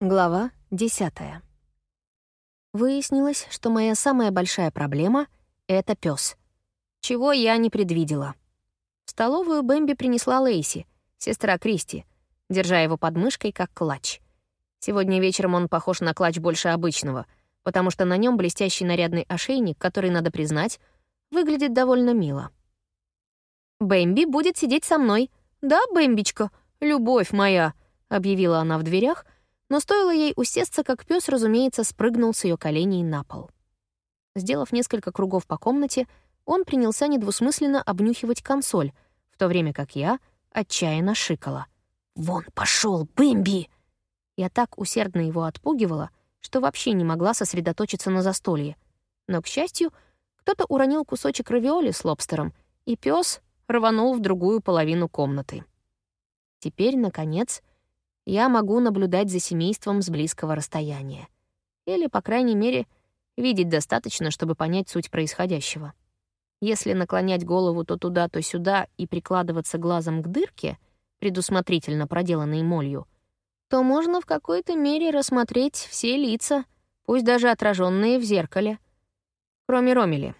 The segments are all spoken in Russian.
Глава 10. Выяснилось, что моя самая большая проблема — это пес, чего я не предвидела. В столовую Бэмби принесла Лейси, сестра Кристи, держа его под мышкой как клатч. Сегодня вечером он похож на клатч больше обычного, потому что на нем блестящий нарядный ошейник, который, надо признать, выглядит довольно мило. «Бэмби будет сидеть со мной. Да, Бэмбичка, любовь моя», — объявила она в дверях — но стоило ей усесться, как пес, разумеется, спрыгнул с ее коленей на пол. Сделав несколько кругов по комнате, он принялся недвусмысленно обнюхивать консоль, в то время как я отчаянно шикала. «Вон пошел, Бэмби!» Я так усердно его отпугивала, что вообще не могла сосредоточиться на застолье. Но, к счастью, кто-то уронил кусочек равиоли с лобстером, и пес рванул в другую половину комнаты. Теперь, наконец, я могу наблюдать за семейством с близкого расстояния. Или, по крайней мере, видеть достаточно, чтобы понять суть происходящего. Если наклонять голову то туда, то сюда и прикладываться глазом к дырке, предусмотрительно проделанной молью, то можно в какой-то мере рассмотреть все лица, пусть даже отраженные в зеркале. Кроме Ромели.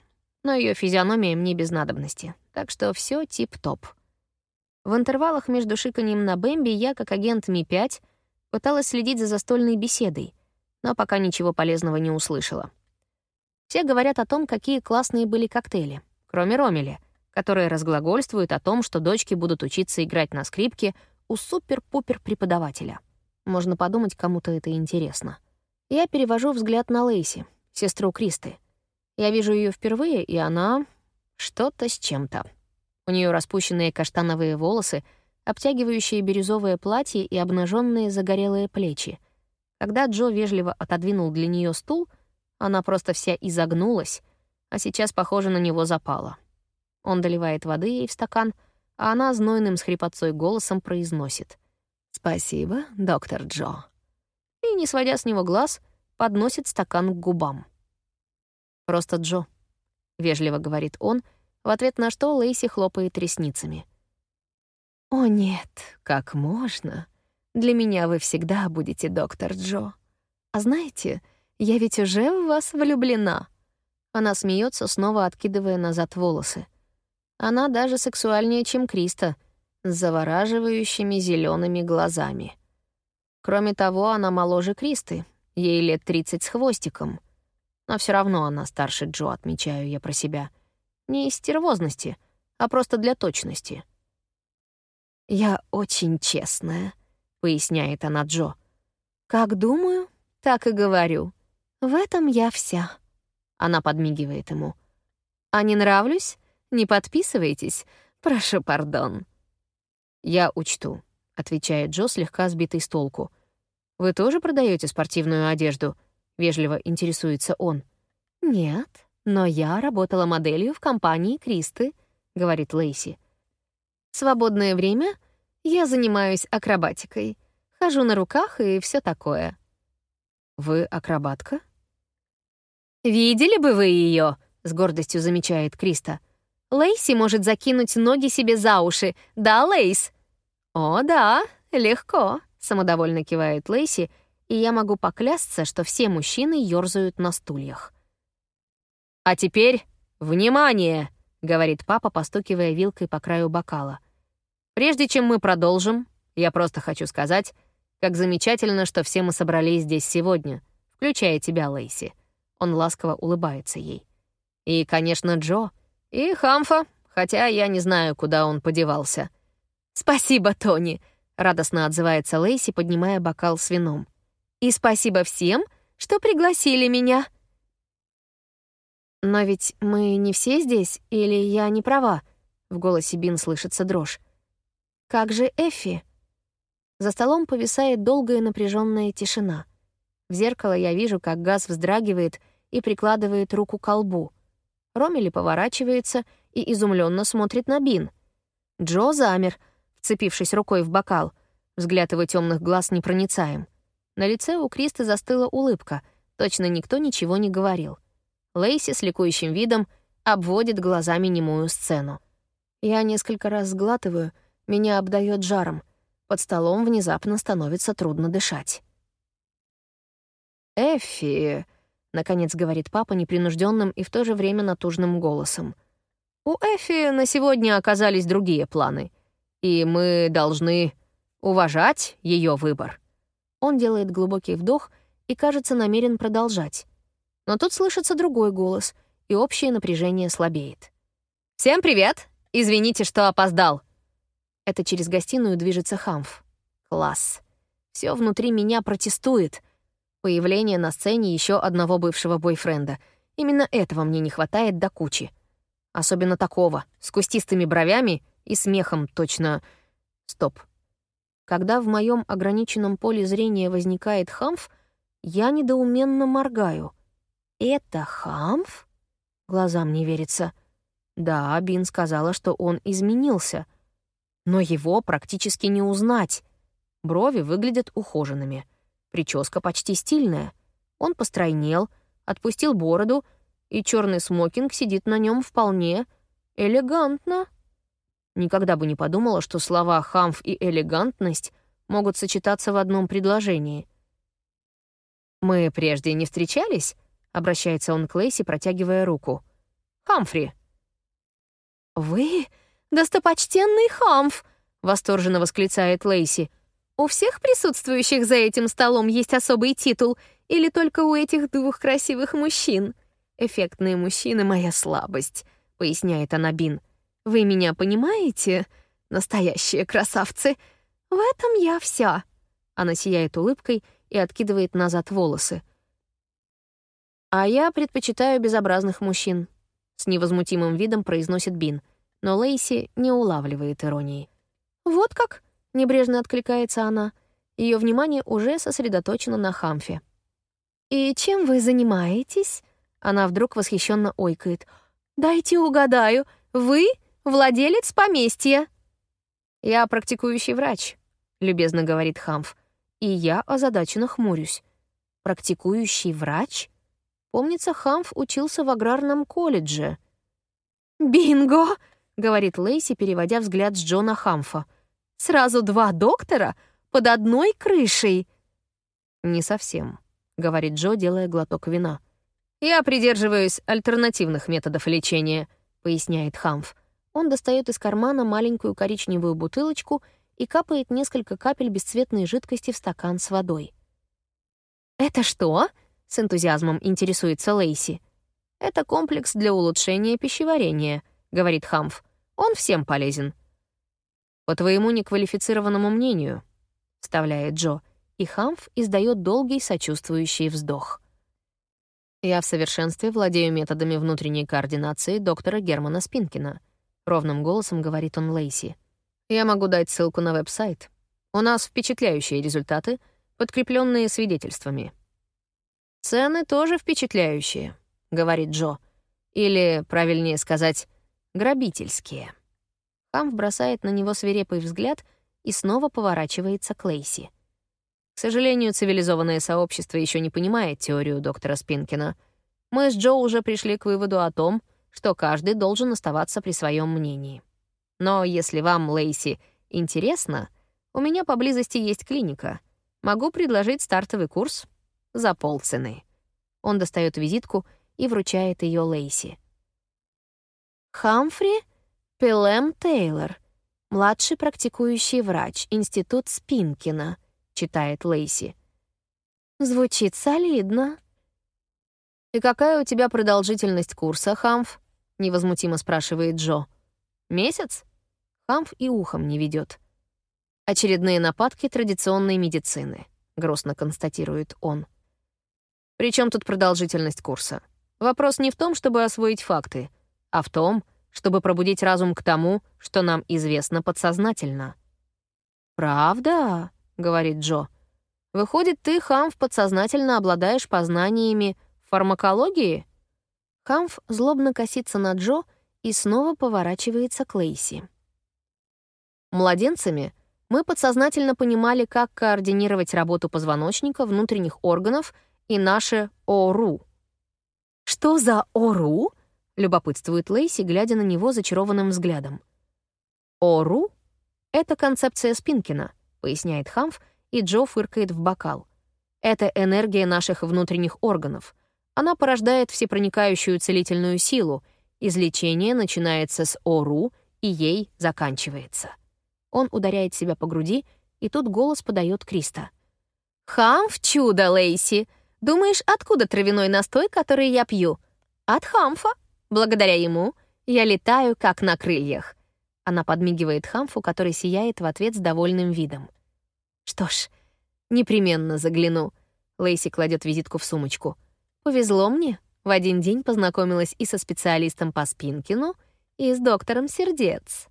Но ее физиономия мне без надобности. Так что все тип-топ. В интервалах между шиканьем на Бэмби я, как агент Ми-5, пыталась следить за застольной беседой, но пока ничего полезного не услышала. Все говорят о том, какие классные были коктейли, кроме Ромеля, которые разглагольствуют о том, что дочки будут учиться играть на скрипке у супер-пупер преподавателя. Можно подумать, кому-то это интересно. Я перевожу взгляд на Лейси, сестру Кристы. Я вижу ее впервые, и она что-то с чем-то. У нее распущенные каштановые волосы, обтягивающие бирюзовое платье и обнаженные загорелые плечи. Когда Джо вежливо отодвинул для нее стул, она просто вся изогнулась, а сейчас, похоже, на него запала. Он доливает воды ей в стакан, а она знойным с хрипотцой голосом произносит «Спасибо, доктор Джо». И, не сводя с него глаз, подносит стакан к губам. «Просто Джо», — вежливо говорит он, — в ответ на что Лейси хлопает ресницами. «О нет, как можно? Для меня вы всегда будете доктор Джо. А знаете, я ведь уже в вас влюблена». Она смеется, снова откидывая назад волосы. Она даже сексуальнее, чем Криста, с завораживающими зелеными глазами. Кроме того, она моложе Кристы, ей лет 30 с хвостиком. Но все равно она старше Джо, отмечаю я про себя — не из стервозности, а просто для точности. «Я очень честная», — поясняет она Джо. «Как думаю, так и говорю. В этом я вся». Она подмигивает ему. «А не нравлюсь? Не подписывайтесь. Прошу пардон». «Я учту», — отвечает Джо, слегка сбитый с толку. «Вы тоже продаете спортивную одежду?» — вежливо интересуется он. «Нет», «Но я работала моделью в компании Кристы», — говорит Лейси. «Свободное время я занимаюсь акробатикой. Хожу на руках и все такое». «Вы акробатка?» «Видели бы вы ее, с гордостью замечает Криста. «Лейси может закинуть ноги себе за уши, да, Лейс?» «О, да, легко», — самодовольно кивает Лейси, и я могу поклясться, что все мужчины ёрзают на стульях. «А теперь, внимание!» — говорит папа, постукивая вилкой по краю бокала. «Прежде чем мы продолжим, я просто хочу сказать, как замечательно, что все мы собрались здесь сегодня, включая тебя, Лейси». Он ласково улыбается ей. «И, конечно, Джо. И Хамфа, хотя я не знаю, куда он подевался». «Спасибо, Тони», — радостно отзывается Лейси, поднимая бокал с вином. «И спасибо всем, что пригласили меня». «Но ведь мы не все здесь, или я не права?» В голосе Бин слышится дрожь. «Как же Эффи?» За столом повисает долгая напряженная тишина. В зеркало я вижу, как Газ вздрагивает и прикладывает руку к колбу. Ромели поворачивается и изумленно смотрит на Бин. Джо замер, вцепившись рукой в бокал. Взгляд его темных глаз непроницаем. На лице у Кристы застыла улыбка. Точно никто ничего не говорил. Лейси с ликующим видом обводит глазами немую сцену. Я несколько раз сглатываю, меня обдает жаром. Под столом внезапно становится трудно дышать. «Эффи», — наконец говорит папа непринужденным и в то же время натужным голосом. «У Эффи на сегодня оказались другие планы, и мы должны уважать ее выбор». Он делает глубокий вдох и, кажется, намерен продолжать. Но тут слышится другой голос, и общее напряжение слабеет. «Всем привет! Извините, что опоздал!» Это через гостиную движется Хамф. Класс. Все внутри меня протестует. Появление на сцене еще одного бывшего бойфренда. Именно этого мне не хватает до кучи. Особенно такого, с кустистыми бровями и смехом точно... Стоп. Когда в моем ограниченном поле зрения возникает Хамф, я недоуменно моргаю. «Это Хамф?» Глазам не верится. Да, Бин сказала, что он изменился. Но его практически не узнать. Брови выглядят ухоженными. Прическа почти стильная. Он постройнел, отпустил бороду, и черный смокинг сидит на нем вполне элегантно. Никогда бы не подумала, что слова «хамф» и «элегантность» могут сочетаться в одном предложении. «Мы прежде не встречались?» — обращается он к Лейси, протягивая руку. «Хамфри». «Вы достопочтенный Хамф!» — восторженно восклицает Лейси. «У всех присутствующих за этим столом есть особый титул или только у этих двух красивых мужчин? Эффектные мужчины — моя слабость», — поясняет она Бин. Вы меня понимаете, настоящие красавцы? В этом я вся. Она сияет улыбкой и откидывает назад волосы. А я предпочитаю безобразных мужчин. С невозмутимым видом произносит Бин, но Лейси не улавливает иронии. Вот как? Небрежно откликается она. Ее внимание уже сосредоточено на Хамфе. «И чем вы занимаетесь?» Она вдруг восхищенно ойкает. «Дайте угадаю, вы владелец поместья». «Я практикующий врач», — любезно говорит Хамф, и я озадаченно хмурюсь. «Практикующий врач?» Помнится, Хамф учился в аграрном колледже. «Бинго!» — говорит Лейси, переводя взгляд с Джона Хамфа. «Сразу два доктора под одной крышей?» «Не совсем», — говорит Джо, делая глоток вина. «Я придерживаюсь альтернативных методов лечения», — поясняет Хамф. Он достает из кармана маленькую коричневую бутылочку и капает несколько капель бесцветной жидкости в стакан с водой. «Это что?» — с энтузиазмом интересуется Лейси. «Это комплекс для улучшения пищеварения», — говорит Хамф. «Он всем полезен». «По твоему неквалифицированному мнению», — вставляет Джо, и Хамф издает долгий сочувствующий вздох. «Я в совершенстве владею методами внутренней координации доктора Германа Спинкина», ровным голосом говорит он Лейси. Я могу дать ссылку на веб-сайт. У нас впечатляющие результаты, подкрепленные свидетельствами. Цены тоже впечатляющие, говорит Джо. Или, правильнее сказать, грабительские. Хамф бросает на него свирепый взгляд и снова поворачивается к Лейси. К сожалению, цивилизованное сообщество еще не понимает теорию доктора Спинкина. Мы с Джо уже пришли к выводу о том, что каждый должен оставаться при своем мнении. Но если вам, Лейси, интересно, у меня поблизости есть клиника. Могу предложить стартовый курс за полцены. Он достает визитку и вручает ее Лейси. Хамфри Пелем Тейлор, младший практикующий врач, Институт Спинкина, читает Лейси. Звучит солидно. И какая у тебя продолжительность курса, Хамф? — невозмутимо спрашивает Джо. «Месяц?» Хамф и ухом не ведет. «Очередные нападки традиционной медицины», — грустно констатирует он. Причем тут продолжительность курса? Вопрос не в том, чтобы освоить факты, а в том, чтобы пробудить разум к тому, что нам известно подсознательно. «Правда?» — говорит Джо. «Выходит, ты, Хамф, подсознательно обладаешь познаниями фармакологии?» Камф злобно косится на Джо и снова поворачивается к Лейси. Младенцами мы подсознательно понимали, как координировать работу позвоночника, внутренних органов и наше ОРУ. «Что за ОРУ?» — любопытствует Лейси, глядя на него зачарованным взглядом. «ОРУ — это концепция Спинкина», — поясняет Хамф, и Джо фыркает в бокал. Это энергия наших внутренних органов. Она порождает всепроникающую целительную силу. Излечение начинается с Ору и ей заканчивается. Он ударяет себя по груди, и тут голос подает Криста. «Хамф чудо, Лейси! Думаешь, откуда травяной настой, который я пью? От Хамфа. Благодаря ему я летаю, как на крыльях». Она подмигивает Хамфу, который сияет в ответ с довольным видом. «Что ж, непременно загляну». Лейси кладет визитку в сумочку. «Повезло мне. В один день познакомилась и со специалистом по Спинкину, и с доктором сердец».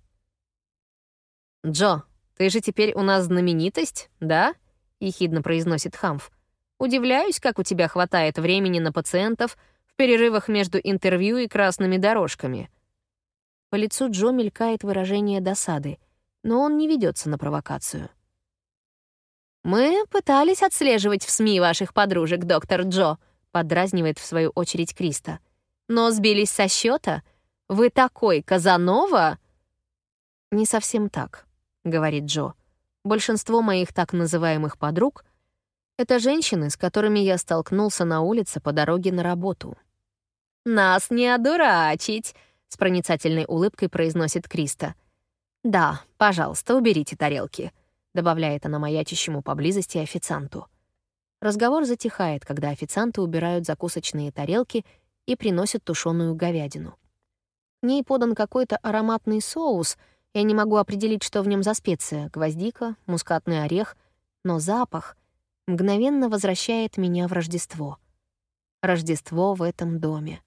«Джо, ты же теперь у нас знаменитость, да?» — ехидно произносит Хамф. «Удивляюсь, как у тебя хватает времени на пациентов в перерывах между интервью и красными дорожками». По лицу Джо мелькает выражение досады, но он не ведется на провокацию. «Мы пытались отслеживать в СМИ ваших подружек, доктор Джо», — подразнивает в свою очередь Криста. «Но сбились со счета. Вы такой Казанова?» «Не совсем так», — говорит Джо. Большинство моих так называемых подруг — это женщины, с которыми я столкнулся на улице по дороге на работу. «Нас не одурачить», — с проницательной улыбкой произносит Криста. «Да, пожалуйста, уберите тарелки», — добавляет она маячащему поблизости официанту. Разговор затихает, когда официанты убирают закусочные тарелки и приносят тушеную говядину. В ней подан какой-то ароматный соус — я не могу определить, что в нем за специя — гвоздика, мускатный орех, но запах мгновенно возвращает меня в Рождество. Рождество в этом доме.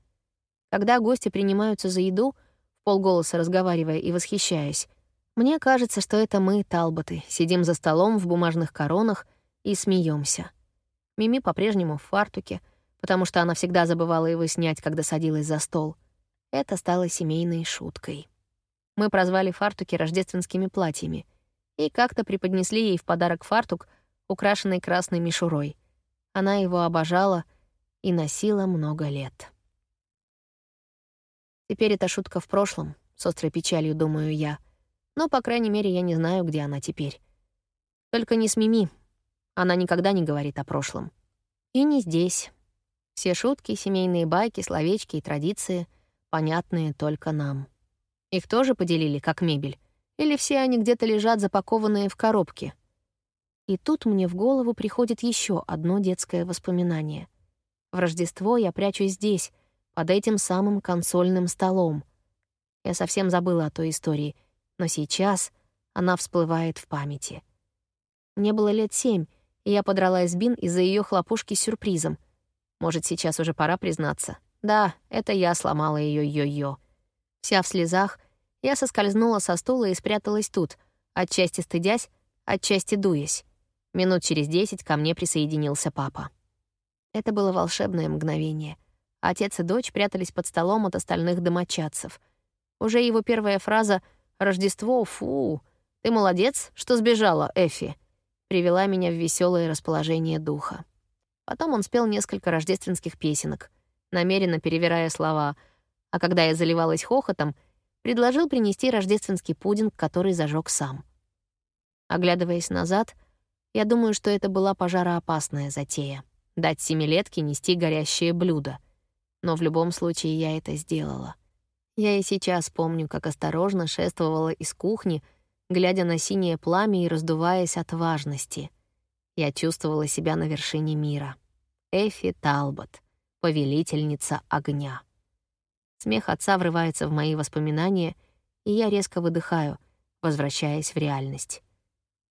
Когда гости принимаются за еду, полголоса разговаривая и восхищаясь, мне кажется, что это мы, Талботы, сидим за столом в бумажных коронах и смеемся. Мими по-прежнему в фартуке, потому что она всегда забывала его снять, когда садилась за стол. Это стало семейной шуткой. Мы прозвали фартуки рождественскими платьями и как-то преподнесли ей в подарок фартук, украшенный красной мишурой. Она его обожала и носила много лет. Теперь эта шутка в прошлом, с острой печалью думаю я. Но, по крайней мере, я не знаю, где она теперь. Только не с Мими. Она никогда не говорит о прошлом. И не здесь. Все шутки, семейные байки, словечки и традиции понятные только нам. Их тоже поделили, как мебель? Или все они где-то лежат запакованные в коробке? И тут мне в голову приходит еще одно детское воспоминание. В Рождество я прячусь здесь, под этим самым консольным столом. Я совсем забыла о той истории, но сейчас она всплывает в памяти. Мне было лет семь, и я подрала Бин из-за ее хлопушки с сюрпризом. Может, сейчас уже пора признаться. Да, это я сломала ее йо-йо. Вся в слезах, я соскользнула со стула и спряталась тут, отчасти стыдясь, отчасти дуясь. Минут через десять ко мне присоединился папа. Это было волшебное мгновение. Отец и дочь прятались под столом от остальных домочадцев. Уже его первая фраза «Рождество, фу! Ты молодец, что сбежала, Эфи!» привела меня в веселое расположение духа. Потом он спел несколько рождественских песенок, намеренно перевирая слова — а когда я заливалась хохотом, предложил принести рождественский пудинг, который зажег сам. Оглядываясь назад, я думаю, что это была пожароопасная затея — дать семилетке нести горящее блюдо. Но в любом случае я это сделала. Я и сейчас помню, как осторожно шествовала из кухни, глядя на синее пламя и раздуваясь от важности. Я чувствовала себя на вершине мира. Эфи Талбот, повелительница огня. Смех отца врывается в мои воспоминания, и я резко выдыхаю, возвращаясь в реальность.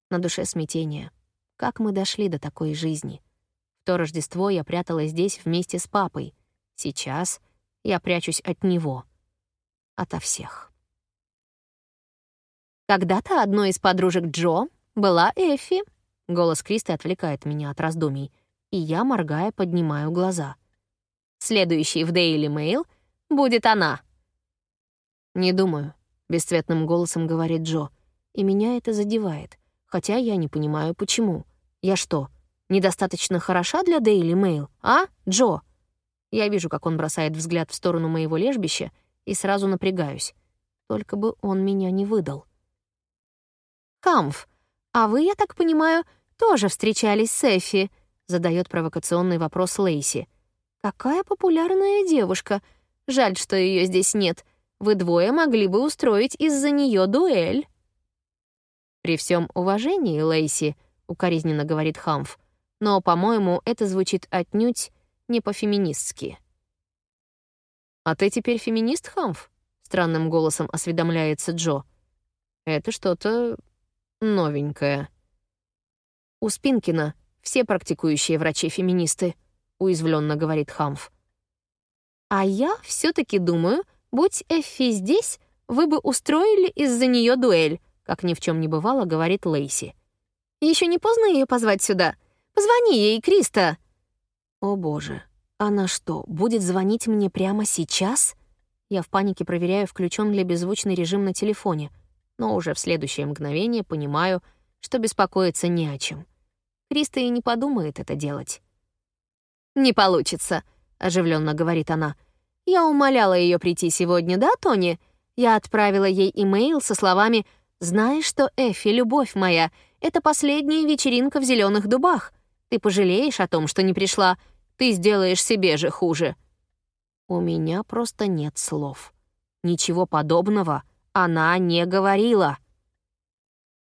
На душе смятение. Как мы дошли до такой жизни? В то Рождество я пряталась здесь вместе с папой. Сейчас я прячусь от него. Ото всех. Когда-то одной из подружек Джо была Эффи. Голос Кристи отвлекает меня от раздумий, и я, моргая, поднимаю глаза. Следующий в Daily Mail будет она». «Не думаю», — бесцветным голосом говорит Джо. И меня это задевает, хотя я не понимаю, почему. Я что, недостаточно хороша для Daily Mail, а, Джо? Я вижу, как он бросает взгляд в сторону моего лежбища, и сразу напрягаюсь. Только бы он меня не выдал. «Камф, а вы, я так понимаю, тоже встречались с Эфи. задает провокационный вопрос Лейси. «Какая популярная девушка. Жаль, что ее здесь нет. Вы двое могли бы устроить из-за нее дуэль». «При всем уважении, Лейси», — укоризненно говорит Хамф, «но, по-моему, это звучит отнюдь не по-феминистски». «А ты теперь феминист, Хамф?» — странным голосом осведомляется Джо. «Это что-то новенькое». «У Спинкина все практикующие врачи-феминисты», — уязвленно говорит Хамф. «А я все таки думаю, будь Эффи здесь, вы бы устроили из-за нее дуэль», как ни в чем не бывало, говорит Лейси. Еще не поздно ее позвать сюда? Позвони ей, Криста!» «О боже, она что, будет звонить мне прямо сейчас?» Я в панике проверяю, включен ли беззвучный режим на телефоне, но уже в следующее мгновение понимаю, что беспокоиться не о чем. Криста и не подумает это делать. «Не получится», — оживленно говорит она. «Я умоляла ее прийти сегодня, да, Тони? Я отправила ей имейл со словами знаешь что, Эффи, любовь моя, это последняя вечеринка в зеленых дубах. Ты пожалеешь о том, что не пришла. Ты сделаешь себе же хуже». У меня просто нет слов. Ничего подобного она не говорила.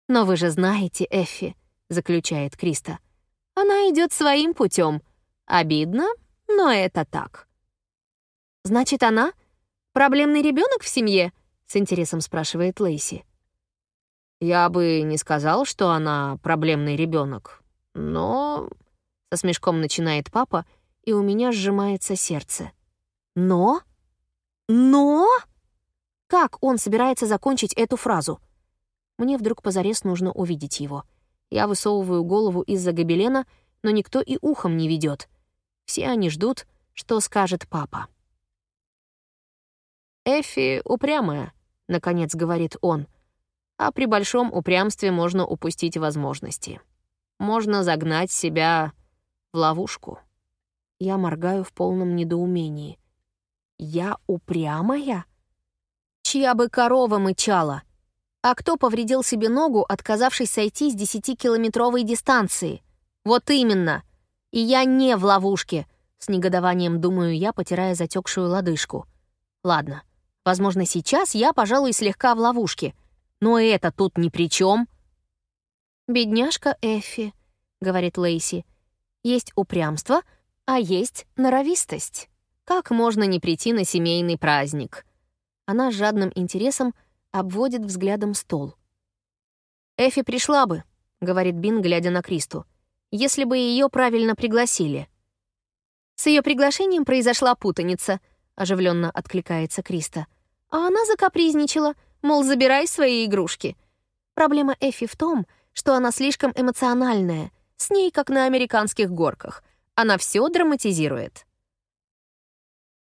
«Но вы же знаете, Эффи», — заключает Криста. «Она идет своим путем. Обидно, но это так». «Значит, она проблемный ребенок в семье?» — с интересом спрашивает Лейси. Я бы не сказал, что она проблемный ребенок, но... Со смешком начинает папа, и у меня сжимается сердце. Но? Но? Как он собирается закончить эту фразу? Мне вдруг позарез нужно увидеть его. Я высовываю голову из-за гобелена, но никто и ухом не ведет. Все они ждут, что скажет папа. «Эффи упрямая», — наконец говорит он, — а при большом упрямстве можно упустить возможности. Можно загнать себя в ловушку. Я моргаю в полном недоумении. Я упрямая? Чья бы корова мычала? А кто повредил себе ногу, отказавшись сойти с десятикилометровой дистанции? Вот именно. И я не в ловушке, с негодованием думаю я, потирая затекшую лодыжку. Ладно, возможно, сейчас я, пожалуй, слегка в ловушке — но это тут ни при чем. «Бедняжка Эффи», — говорит Лейси. «Есть упрямство, а есть норовистость. Как можно не прийти на семейный праздник?» Она с жадным интересом обводит взглядом стол. «Эффи пришла бы», — говорит Бин, глядя на Кристу, «если бы ее правильно пригласили». «С ее приглашением произошла путаница», — оживленно откликается Криста. «А она закапризничала, мол, забирай свои игрушки. Проблема Эфи в том, что она слишком эмоциональная, с ней как на американских горках. Она все драматизирует.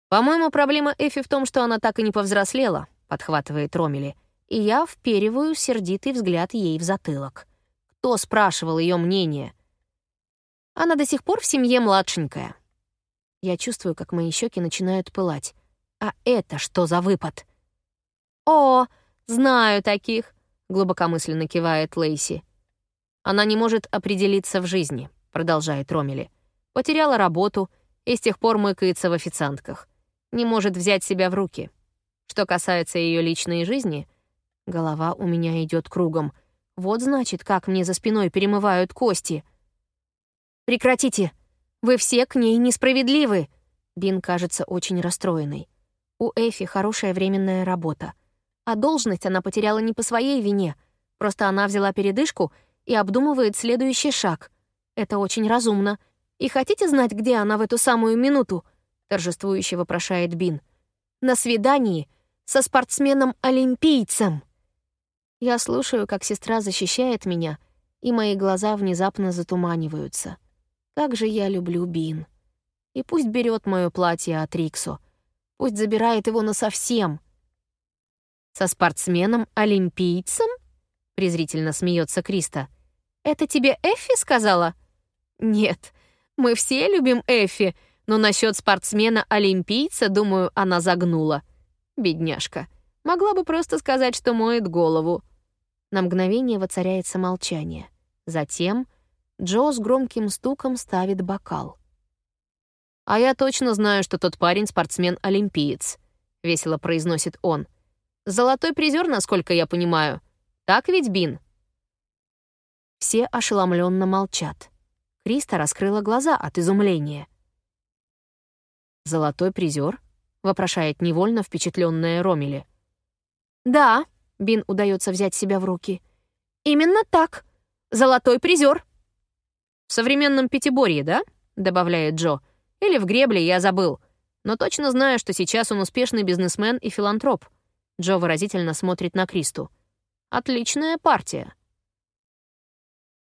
«По-моему, проблема Эфи в том, что она так и не повзрослела», — подхватывает Ромели, и я впериваю сердитый взгляд ей в затылок. Кто спрашивал ее мнение? Она до сих пор в семье младшенькая. Я чувствую, как мои щеки начинают пылать. А это что за выпад? «О, знаю таких», — глубокомысленно кивает Лейси. «Она не может определиться в жизни», — продолжает Ромели. «Потеряла работу и с тех пор мыкается в официантках. Не может взять себя в руки. Что касается ее личной жизни, голова у меня идет кругом. Вот значит, как мне за спиной перемывают кости. «Прекратите! Вы все к ней несправедливы!» Бин кажется очень расстроенной. У Эфи хорошая временная работа. А должность она потеряла не по своей вине. Просто она взяла передышку и обдумывает следующий шаг. Это очень разумно. И хотите знать, где она в эту самую минуту? Торжествующе вопрошает Бин. На свидании со спортсменом-олимпийцем. Я слушаю, как сестра защищает меня, и мои глаза внезапно затуманиваются. Как же я люблю Бин. И пусть берет мое платье от Риксо. Пусть забирает его насовсем — «Со спортсменом-олимпийцем?» — презрительно смеется Криста. «Это тебе Эффи сказала?» «Нет, мы все любим Эффи, но насчет спортсмена-олимпийца, думаю, она загнула. Бедняжка. Могла бы просто сказать, что моет голову». На мгновение воцаряется молчание. Затем Джо с громким стуком ставит бокал. «А я точно знаю, что тот парень спортсмен-олимпиец», — весело произносит он. «Золотой призер, насколько я понимаю. Так ведь, Бин?» Все ошеломленно молчат. Криста раскрыла глаза от изумления. «Золотой призер? вопрошает невольно впечатленная Ромили. «Да», — Бин удается взять себя в руки. «Именно так. Золотой призер. «В современном пятиборье, да?» — добавляет Джо. «Или в гребле, я забыл. Но точно знаю, что сейчас он успешный бизнесмен и филантроп». Джо выразительно смотрит на Кристу. «Отличная партия».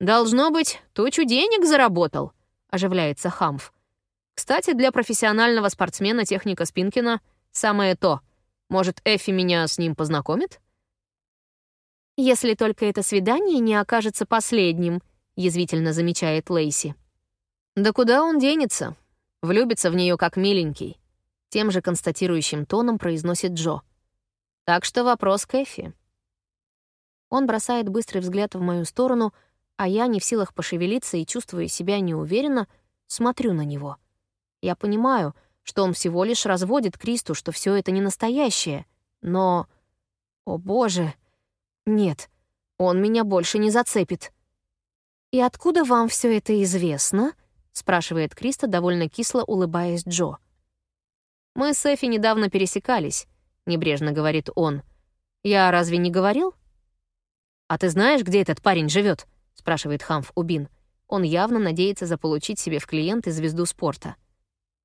«Должно быть, тучу денег заработал», — оживляется Хамф. «Кстати, для профессионального спортсмена техника Спинкина — самое то. Может, Эффи меня с ним познакомит?» «Если только это свидание не окажется последним», — язвительно замечает Лейси. «Да куда он денется? Влюбится в нее как миленький», — тем же констатирующим тоном произносит Джо. «Так что вопрос к Эффи». Он бросает быстрый взгляд в мою сторону — а я, не в силах пошевелиться и чувствуя себя неуверенно, смотрю на него. Я понимаю, что он всего лишь разводит Кристу, что все это не настоящее, но... О боже! Нет, он меня больше не зацепит. «И откуда вам все это известно?» — спрашивает Криста, довольно кисло улыбаясь Джо. «Мы с Эфи недавно пересекались», — небрежно говорит он. «Я разве не говорил?» «А ты знаешь, где этот парень живет? — спрашивает Хамф у Бин. Он явно надеется заполучить себе в клиенты звезду спорта.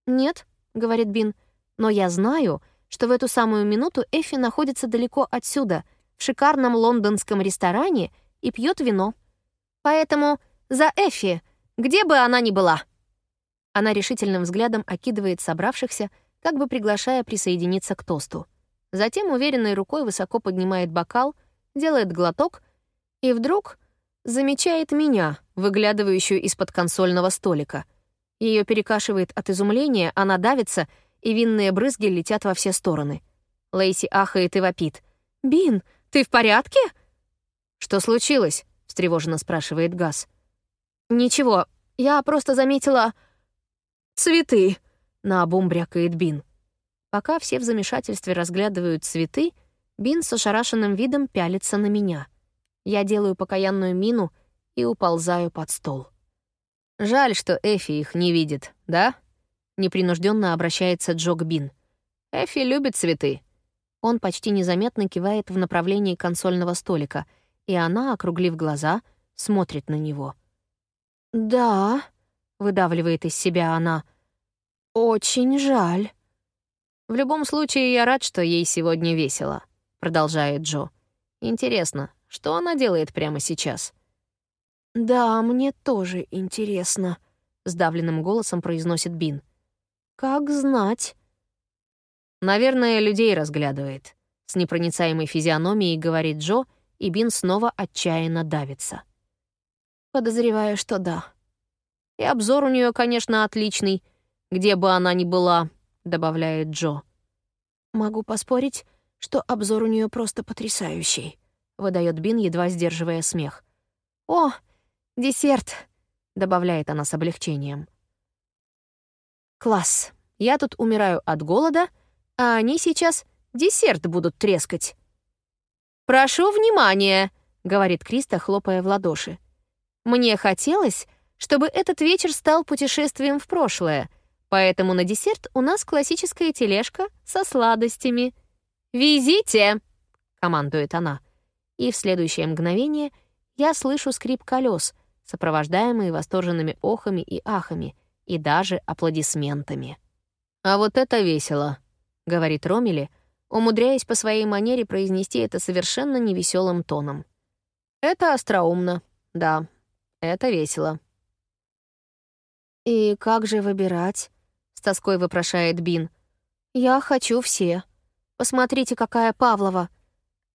«Нет», — говорит Бин, — «но я знаю, что в эту самую минуту Эффи находится далеко отсюда, в шикарном лондонском ресторане и пьет вино. Поэтому за Эффи, где бы она ни была». Она решительным взглядом окидывает собравшихся, как бы приглашая присоединиться к тосту. Затем уверенной рукой высоко поднимает бокал, делает глоток, и вдруг замечает меня, выглядывающую из-под консольного столика. Ее перекашивает от изумления, она давится, и винные брызги летят во все стороны. Лейси ахает и вопит. «Бин, ты в порядке?» «Что случилось?» — встревоженно спрашивает Газ. «Ничего, я просто заметила... цветы», — наобум брякает Бин. Пока все в замешательстве разглядывают цветы, Бин с ошарашенным видом пялится на меня — я делаю покаянную мину и уползаю под стол. «Жаль, что Эфи их не видит, да?» Непринужденно обращается Джо к Бин. «Эфи любит цветы». Он почти незаметно кивает в направлении консольного столика, и она, округлив глаза, смотрит на него. «Да», — выдавливает из себя она, — «очень жаль». «В любом случае, я рад, что ей сегодня весело», — продолжает Джо. «Интересно, что она делает прямо сейчас?» «Да, мне тоже интересно», — сдавленным голосом произносит Бин. «Как знать?» «Наверное, людей разглядывает», — с непроницаемой физиономией говорит Джо, и Бин снова отчаянно давится. «Подозреваю, что да». «И обзор у нее, конечно, отличный, где бы она ни была», — добавляет Джо. «Могу поспорить, что обзор у нее просто потрясающий», выдает Бин, едва сдерживая смех. «О, десерт!» — добавляет она с облегчением. «Класс! Я тут умираю от голода, а они сейчас десерт будут трескать». «Прошу внимания!» — говорит Криста, хлопая в ладоши. «Мне хотелось, чтобы этот вечер стал путешествием в прошлое, поэтому на десерт у нас классическая тележка со сладостями. «Везите!» — командует она и в следующее мгновение я слышу скрип колес, сопровождаемые восторженными охами и ахами, и даже аплодисментами. «А вот это весело», — говорит Ромили, умудряясь по своей манере произнести это совершенно невеселым тоном. «Это остроумно, да, это весело». «И как же выбирать?» — с тоской вопрошает Бин. «Я хочу все. Посмотрите, какая Павлова.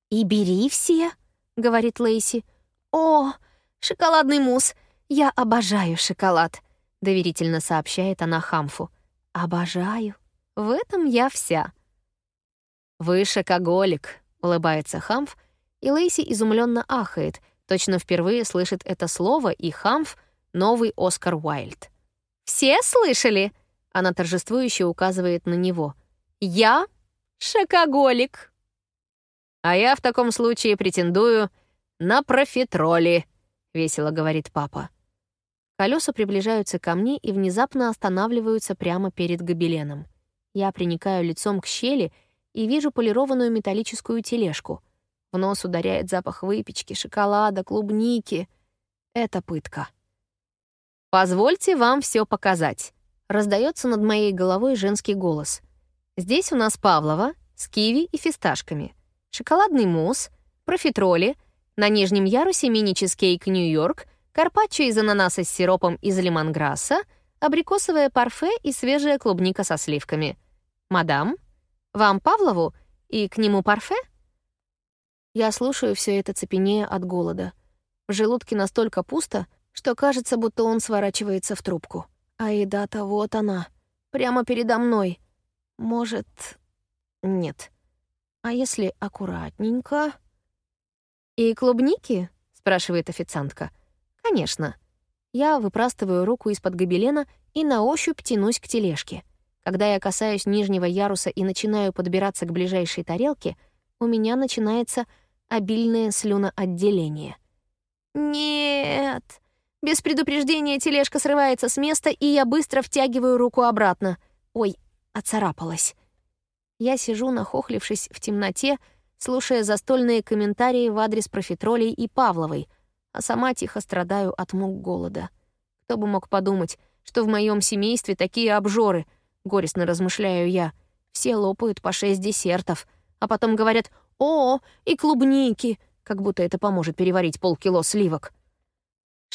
«И бери все», — говорит Лейси. «О, шоколадный мусс! Я обожаю шоколад», — доверительно сообщает она Хамфу. «Обожаю. В этом я вся». «Вы шокоголик», — улыбается Хамф, и Лейси изумленно ахает, точно впервые слышит это слово, и Хамф новый Оскар Уайльд. «Все слышали?» — она торжествующе указывает на него. «Я шокоголик». «А я в таком случае претендую на профитроли», — весело говорит папа. Колеса приближаются ко мне и внезапно останавливаются прямо перед гобеленом. Я приникаю лицом к щели и вижу полированную металлическую тележку. В нос ударяет запах выпечки, шоколада, клубники. Это пытка. «Позвольте вам все показать», — раздается над моей головой женский голос. «Здесь у нас Павлова с киви и фисташками, шоколадный мусс, профитроли, на нижнем ярусе мини-чизкейк Нью-Йорк, карпаччо из ананаса с сиропом из лимонграсса, абрикосовое парфе и свежая клубника со сливками. «Мадам, вам Павлову и к нему парфе?» Я слушаю все это цепенея от голода. В желудке настолько пусто, что кажется, будто он сворачивается в трубку. А еда-то вот она, прямо передо мной. Может, нет. А если аккуратненько? «И клубники?» — спрашивает официантка. «Конечно». Я выпрастываю руку из-под гобелена и на ощупь тянусь к тележке. Когда я касаюсь нижнего яруса и начинаю подбираться к ближайшей тарелке, у меня начинается обильное слюноотделение. «Нет!» Без предупреждения тележка срывается с места, и я быстро втягиваю руку обратно. Ой, оцарапалась. Я сижу, нахохлившись в темноте, слушая застольные комментарии в адрес профитролей и Павловой, а сама тихо страдаю от мук голода. Кто бы мог подумать, что в моем семействе такие обжоры, горестно размышляю я. Все лопают по шесть десертов, а потом говорят «О, и клубники!» как будто это поможет переварить полкило сливок.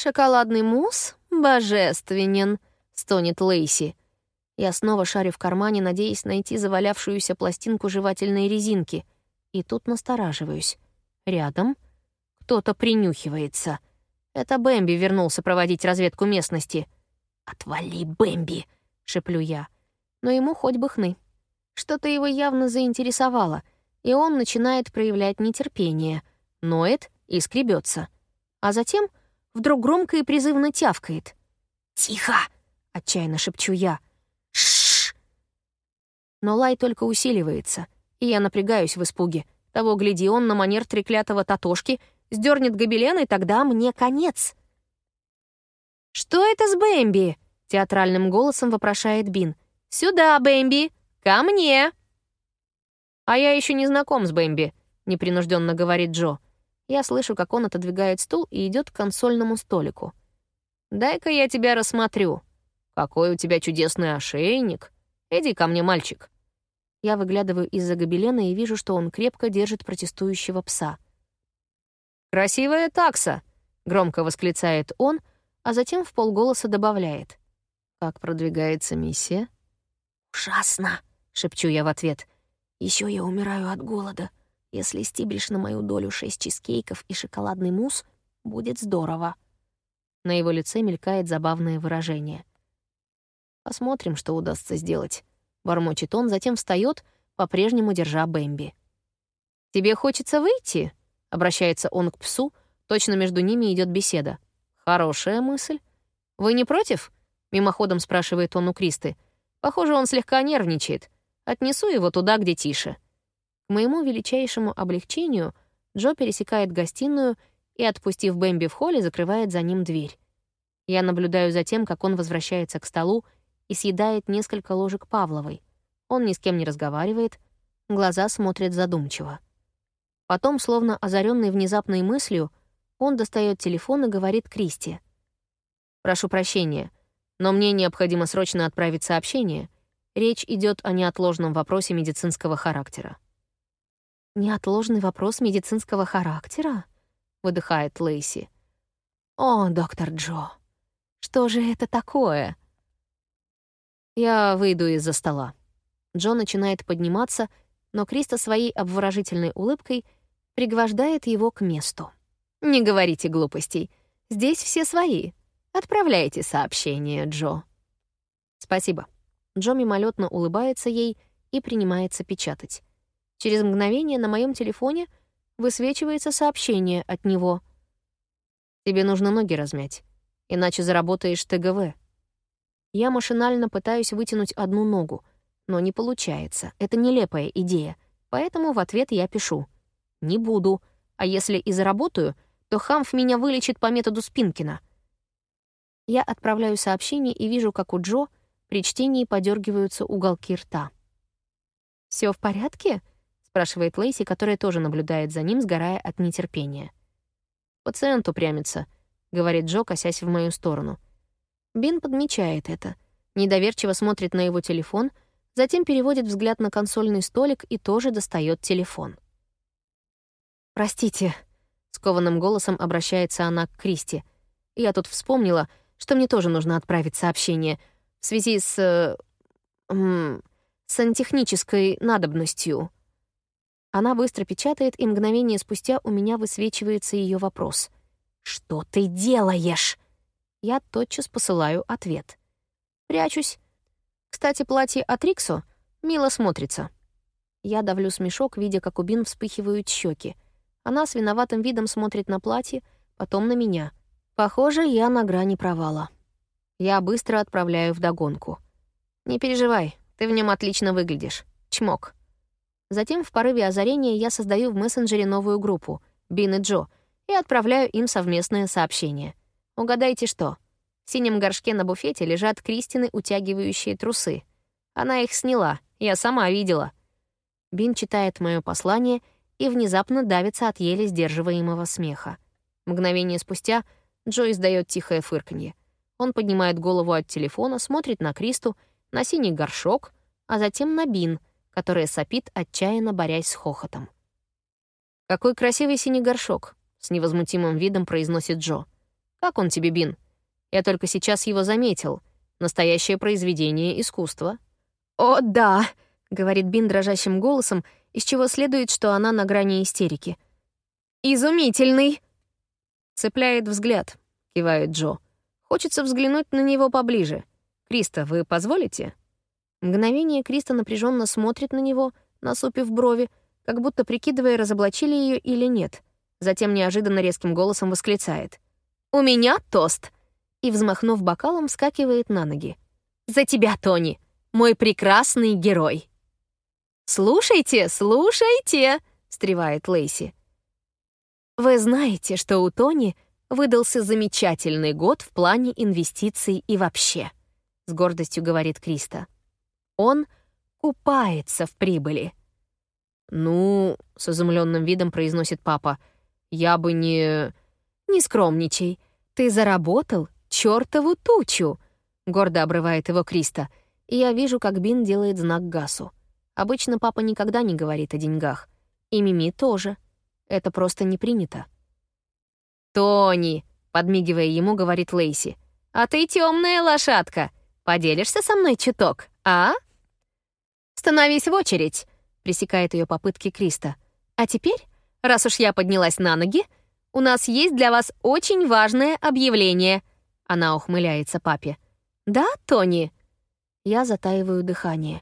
«Шоколадный мусс божественен», — стонет Лейси. Я снова шарю в кармане, надеясь найти завалявшуюся пластинку жевательной резинки. И тут настораживаюсь. Рядом кто-то принюхивается. Это Бэмби вернулся проводить разведку местности. «Отвали, Бэмби!» — шеплю я. Но ему хоть бы хны. Что-то его явно заинтересовало, и он начинает проявлять нетерпение, ноет и скребется. А затем вдруг громко и призывно тявкает. «Тихо!» — отчаянно шепчу я. Шш! Но лай только усиливается, и я напрягаюсь в испуге. Того, гляди, он на манер треклятого татошки сдернет гобелен, и тогда мне конец. «Что это с Бэмби?» — театральным голосом вопрошает Бин. «Сюда, Бэмби! Ко мне!» «А я еще не знаком с Бэмби», — непринужденно говорит Джо. Я слышу, как он отодвигает стул и идет к консольному столику. «Дай-ка я тебя рассмотрю. Какой у тебя чудесный ошейник. Иди ко мне, мальчик». Я выглядываю из-за гобелена и вижу, что он крепко держит протестующего пса. «Красивая такса!» — громко восклицает он, а затем в полголоса добавляет. «Как продвигается миссия?» «Ужасно!» — шепчу я в ответ. Еще я умираю от голода. Если стибришь на мою долю шесть чизкейков и шоколадный мусс, будет здорово». На его лице мелькает забавное выражение. «Посмотрим, что удастся сделать», — бормочет он, затем встает, по-прежнему держа Бэмби. «Тебе хочется выйти?» — обращается он к псу, точно между ними идет беседа. «Хорошая мысль. Вы не против?» — мимоходом спрашивает он у Кристы. «Похоже, он слегка нервничает. Отнесу его туда, где тише». К моему величайшему облегчению Джо пересекает гостиную и, отпустив Бэмби в холле, закрывает за ним дверь. Я наблюдаю за тем, как он возвращается к столу и съедает несколько ложек Павловой. Он ни с кем не разговаривает, глаза смотрят задумчиво. Потом, словно озаренный внезапной мыслью, он достает телефон и говорит Кристи. «Прошу прощения, но мне необходимо срочно отправить сообщение. Речь идет о неотложном вопросе медицинского характера». «Неотложный вопрос медицинского характера?» — выдыхает Лейси. «О, доктор Джо, что же это такое?» Я выйду из-за стола. Джо начинает подниматься, но Криста своей обворожительной улыбкой пригвождает его к месту. «Не говорите глупостей. Здесь все свои. Отправляйте сообщение, Джо». «Спасибо». Джо мимолетно улыбается ей и принимается печатать. Через мгновение на моем телефоне высвечивается сообщение от него. «Тебе нужно ноги размять. иначе заработаешь ТГВ. Я машинально пытаюсь вытянуть одну ногу, но не получается. Это нелепая идея. Поэтому в ответ я пишу. «Не буду. А если и заработаю, то Хамф меня вылечит по методу Спинкина». Я отправляю сообщение и вижу, как у Джо при чтении подергиваются уголки рта. Все в порядке?» — спрашивает Лейси, которая тоже наблюдает за ним, сгорая от нетерпения. «Пациент упрямится», — говорит Джо, косясь в мою сторону. Бин подмечает это, недоверчиво смотрит на его телефон, затем переводит взгляд на консольный столик и тоже достает телефон. «Простите», — скованным голосом обращается она к Кристи. «Я тут вспомнила, что мне тоже нужно отправить сообщение в связи с... Э, м, сантехнической надобностью». Она быстро печатает, и мгновение спустя у меня высвечивается ее вопрос. «Что ты делаешь?» Я тотчас посылаю ответ. Прячусь. Кстати, платье от Риксо мило смотрится. Я давлю смешок, видя, как у Бин вспыхивают щеки. Она с виноватым видом смотрит на платье, потом на меня. Похоже, я на грани провала. Я быстро отправляю вдогонку. «Не переживай, ты в нем отлично выглядишь. Чмок». Затем в порыве озарения я создаю в мессенджере новую группу «Бин и Джо» и отправляю им совместное сообщение. Угадайте что? В синем горшке на буфете лежат Кристины утягивающие трусы. Она их сняла, я сама видела. Бин читает мое послание и внезапно давится от еле сдерживаемого смеха. Мгновение спустя Джо издает тихое фырканье. Он поднимает голову от телефона, смотрит на Кристу, на синий горшок, а затем на Бин — которая сопит, отчаянно борясь с хохотом. «Какой красивый синий горшок», — с невозмутимым видом произносит Джо. «Как он тебе, Бин? Я только сейчас его заметил. Настоящее произведение искусства». «О, да», — говорит Бин дрожащим голосом, из чего следует, что она на грани истерики. «Изумительный!» Цепляет взгляд, кивает Джо. Хочется взглянуть на него поближе. «Криста, вы позволите?» Мгновение Криста напряженно смотрит на него, насупив брови, как будто прикидывая, разоблачили ее или нет. Затем неожиданно резким голосом восклицает. «У меня тост!» и, взмахнув бокалом, вскакивает на ноги. «За тебя, Тони! Мой прекрасный герой!» «Слушайте, слушайте!» — встревает Лейси. «Вы знаете, что у Тони выдался замечательный год в плане инвестиций и вообще», — с гордостью говорит Криста. Он купается в прибыли. «Ну», — с изумленным видом произносит папа, «я бы не...» «Не скромничай. Ты заработал чертову тучу», — гордо обрывает его Криста, и я вижу, как Бин делает знак Гасу. Обычно папа никогда не говорит о деньгах. И Мими тоже. Это просто не принято. «Тони», — подмигивая ему, говорит Лейси, «а ты темная лошадка. Поделишься со мной чуток, а?» «Становись в очередь», — пресекает ее попытки Криста. «А теперь, раз уж я поднялась на ноги, у нас есть для вас очень важное объявление». Она ухмыляется папе. «Да, Тони?» Я затаиваю дыхание.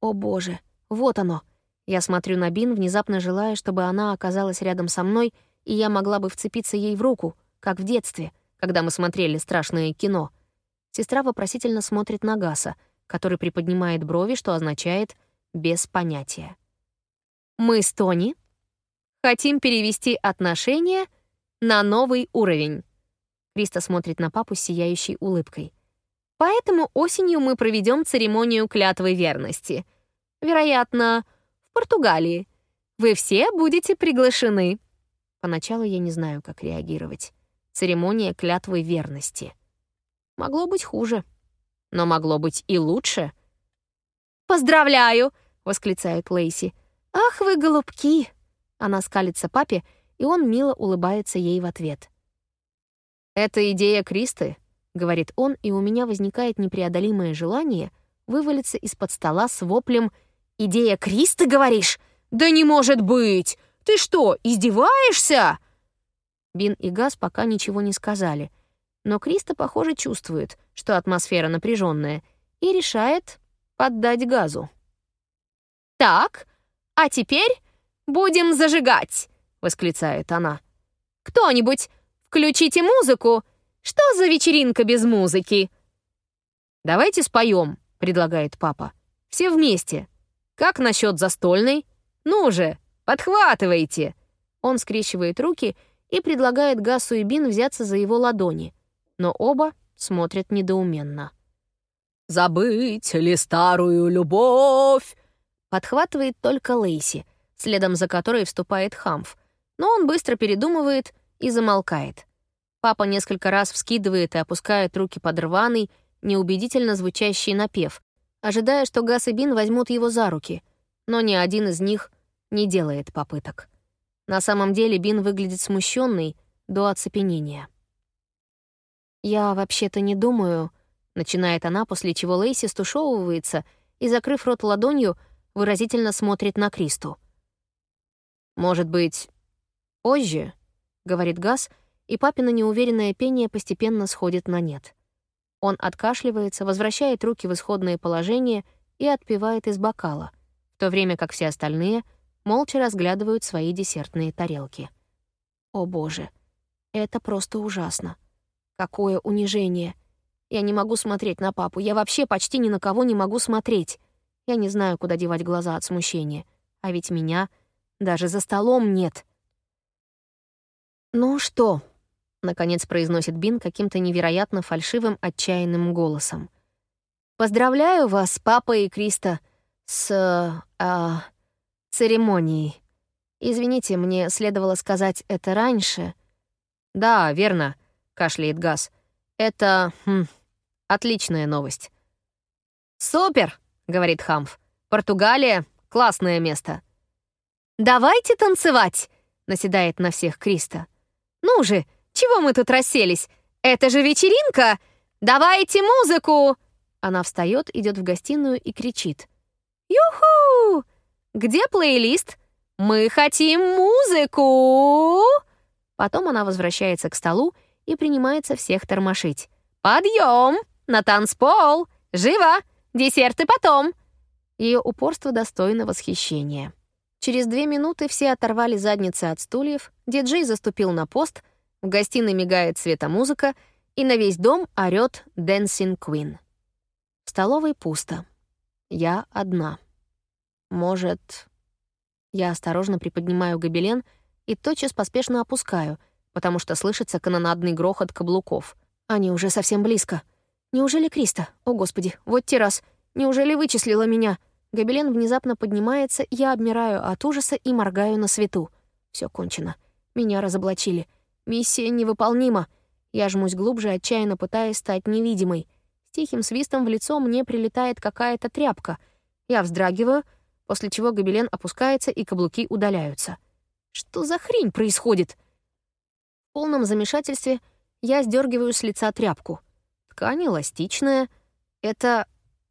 «О боже, вот оно». Я смотрю на Бин, внезапно желая, чтобы она оказалась рядом со мной, и я могла бы вцепиться ей в руку, как в детстве, когда мы смотрели страшное кино. Сестра вопросительно смотрит на Гаса — который приподнимает брови, что означает «без понятия». Мы с Тони хотим перевести отношения на новый уровень. Криста смотрит на папу с сияющей улыбкой. Поэтому осенью мы проведем церемонию клятвы верности. Вероятно, в Португалии. Вы все будете приглашены. Поначалу я не знаю, как реагировать. Церемония клятвы верности. Могло быть хуже но могло быть и лучше. «Поздравляю!» — восклицает Лейси. «Ах вы, голубки!» Она скалится папе, и он мило улыбается ей в ответ. «Это идея Кристы», — говорит он, и у меня возникает непреодолимое желание вывалиться из-под стола с воплем «Идея Кристы, говоришь? Да не может быть! Ты что, издеваешься?» Бин и Газ пока ничего не сказали, но Криста, похоже, чувствует, что атмосфера напряженная, и решает поддать газу. «Так, а теперь будем зажигать!» — восклицает она. «Кто-нибудь, включите музыку! Что за вечеринка без музыки?» «Давайте споем», — предлагает папа. «Все вместе. Как насчет застольной? Ну же, подхватывайте!» Он скрещивает руки и предлагает Гасу и Бин взяться за его ладони, но оба смотрят недоуменно. «Забыть ли старую любовь?» Подхватывает только Лейси, следом за которой вступает Хамф, но он быстро передумывает и замолкает. Папа несколько раз вскидывает и опускает руки под рваный, неубедительно звучащий напев, ожидая, что Гас и Бин возьмут его за руки, но ни один из них не делает попыток. На самом деле Бин выглядит смущенный до оцепенения. «Я вообще-то не думаю», — начинает она, после чего Лейси стушевывается и, закрыв рот ладонью, выразительно смотрит на Кристу. «Может быть, позже?» — говорит Гас — и папина неуверенное пение постепенно сходит на нет. Он откашливается, возвращает руки в исходное положение и отпивает из бокала, в то время как все остальные молча разглядывают свои десертные тарелки. О боже, это просто ужасно. Какое унижение. Я не могу смотреть на папу, я вообще почти ни на кого не могу смотреть. Я не знаю, куда девать глаза от смущения. А ведь меня даже за столом нет. «Ну что?» — наконец произносит Бин каким-то невероятно фальшивым, отчаянным голосом. «Поздравляю вас, папа и Криста, с... А, церемонией. Извините, мне следовало сказать это раньше». «Да, верно», — кашляет Газ. «Это... Хм, отличная новость». «Супер!» — говорит Хамф. «Португалия — классное место». «Давайте танцевать!» — наседает на всех Криста. «Ну же, чего мы тут расселись? Это же вечеринка! Давайте музыку!» Она встает, идет в гостиную и кричит. «Юху! Где плейлист? Мы хотим музыку!» Потом она возвращается к столу и принимается всех тормошить. «Подъем! На танцпол! Живо! Десерты потом!» Ее упорство достойно восхищения. Через две минуты все оторвали задницы от стульев, диджей заступил на пост — в гостиной мигает светомузыка, и на весь дом орёт «Dancing Queen». В столовой пусто. Я одна. Может... Я осторожно приподнимаю гобелен и тотчас поспешно опускаю, потому что слышится канонадный грохот каблуков. Они уже совсем близко. Неужели Криста? О, Господи, вот те раз. Неужели вычислила меня? Гобелен внезапно поднимается, я обмираю от ужаса и моргаю на свету. Все кончено. Меня разоблачили. Миссия невыполнима. Я жмусь глубже, отчаянно пытаясь стать невидимой. С тихим свистом в лицо мне прилетает какая-то тряпка. Я вздрагиваю, после чего гобелен опускается и каблуки удаляются. Что за хрень происходит? Полном замешательстве я сдергиваю с лица тряпку. Ткань эластичная. Это...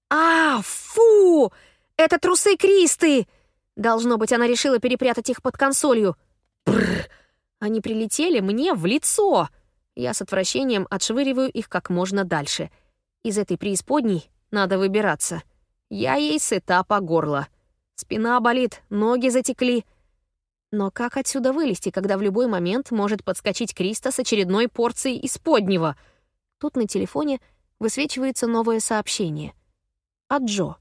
А, фу! Это трусы Кристы! Должно быть, она решила перепрятать их под консолью. Бррр! Они прилетели мне в лицо. Я с отвращением отшвыриваю их как можно дальше. Из этой преисподней надо выбираться. Я ей сыта по горло. Спина болит, ноги затекли. Но как отсюда вылезти, когда в любой момент может подскочить Криста с очередной порцией исподнего? Тут на телефоне высвечивается новое сообщение. От Джо.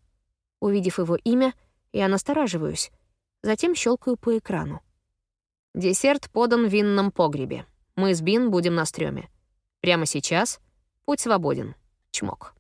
Увидев его имя, я настораживаюсь. Затем щелкаю по экрану. Десерт подан в винном погребе. Мы с Бин будем на стрёме. Прямо сейчас путь свободен. Чмок.